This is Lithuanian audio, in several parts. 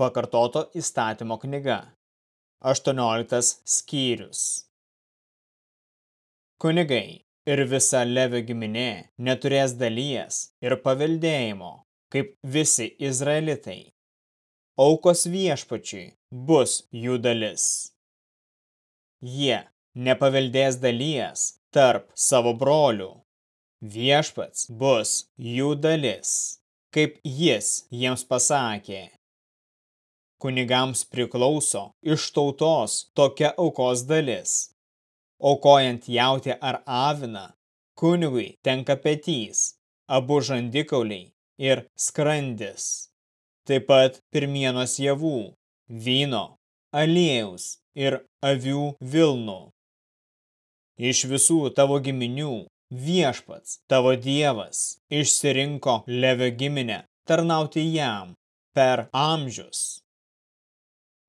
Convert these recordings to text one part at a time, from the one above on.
Pakartoto įstatymo knyga. 18 skyrius. Kunigai ir visa Levio giminė neturės dalies ir paveldėjimo, kaip visi izraelitai. Aukos viešpačiui bus jų dalis. Jie nepaveldės dalies tarp savo brolių. Viešpats bus jų dalis, kaip jis jiems pasakė kunigams priklauso iš tautos tokia aukos dalis. Aukojant jautį ar aviną, kunigui tenka petys, abu žandikauliai ir skrandis. Taip pat pirmienos javų, vyno, aliejaus ir avių vilnų. Iš visų tavo giminių viešpats, tavo dievas, išsirinko Levio giminę tarnauti jam per amžius.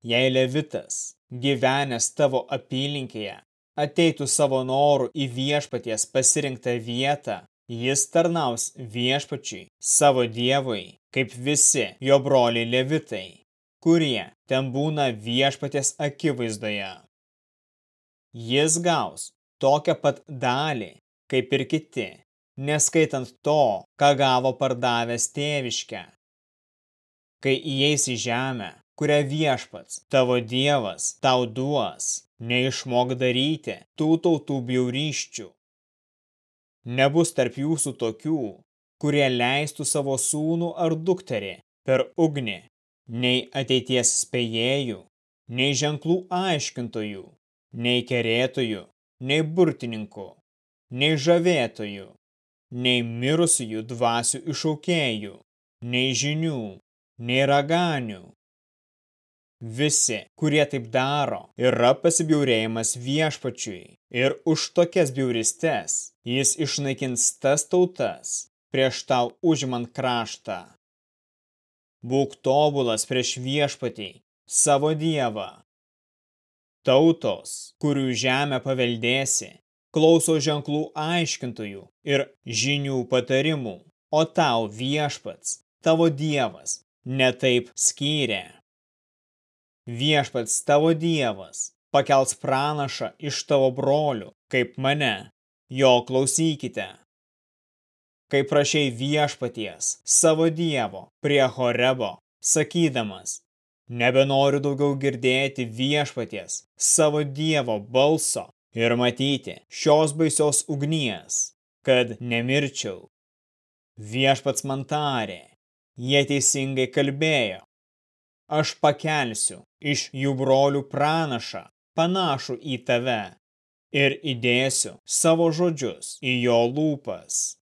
Jei levitas, gyvenęs tavo apylinkėje, ateitų savo norų į viešpaties pasirinktą vietą, jis tarnaus viešpačiui, savo dievui, kaip visi jo broliai levitai, kurie ten būna viešpaties akivaizdoje. Jis gaus tokią pat dalį, kaip ir kiti, neskaitant to, ką gavo pardavęs tėviškę. Kai įeis į žemę, kurią viešpats, tavo dievas, tau duos, neišmok daryti tų tautų bjaurysčių. Nebus tarp jūsų tokių, kurie leistų savo sūnų ar dukterį per ugnį, nei ateities spėjėjų, nei ženklų aiškintojų, nei kerėtojų, nei burtininkų, nei žavėtojų, nei mirusiųjų dvasių išaukėjų, nei žinių, nei raganių, Visi, kurie taip daro, yra pasibjaurėjimas viešpačiui. Ir už tokias bjauristes jis išnaikins tas tautas prieš tau užimant kraštą. Būk tobulas prieš viešpatį, savo dievą. Tautos, kurių žemę paveldėsi, klauso ženklų aiškintojų ir žinių patarimų, o tau viešpats, tavo dievas, netaip skyrė. Viešpats tavo dievas pakels pranašą iš tavo brolių, kaip mane, jo klausykite. Kai prašiai viešpaties savo dievo prie Horebo, sakydamas, nebenoriu daugiau girdėti viešpaties savo dievo balso ir matyti šios baisios ugnies, kad nemirčiau. Viešpats man tarė, jie teisingai kalbėjo, aš pakelsiu iš jų brolių pranašą, panašų į tave, ir įdėsiu savo žodžius į jo lūpas.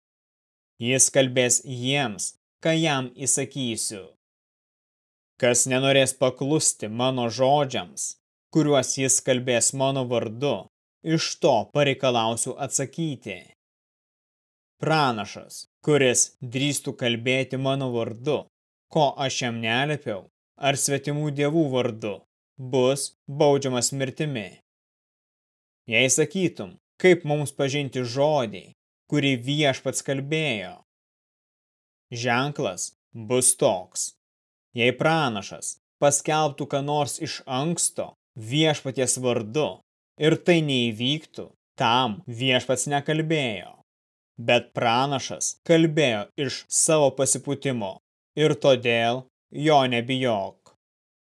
Jis kalbės jiems, ką jam įsakysiu. Kas nenorės paklusti mano žodžiams, kuriuos jis kalbės mano vardu, iš to pareikalausiu atsakyti. Pranašas, kuris drįstų kalbėti mano vardu, ko aš jam neliepiau, ar svetimų dievų vardu, bus baudžiamas mirtimi. Jei sakytum, kaip mums pažinti žodį, kurį viešpats kalbėjo, ženklas bus toks. Jei pranašas paskelbtų ką nors iš anksto viešpaties vardu ir tai neįvyktų, tam viešpats nekalbėjo. Bet pranašas kalbėjo iš savo pasiputimo ir todėl jo nebijok.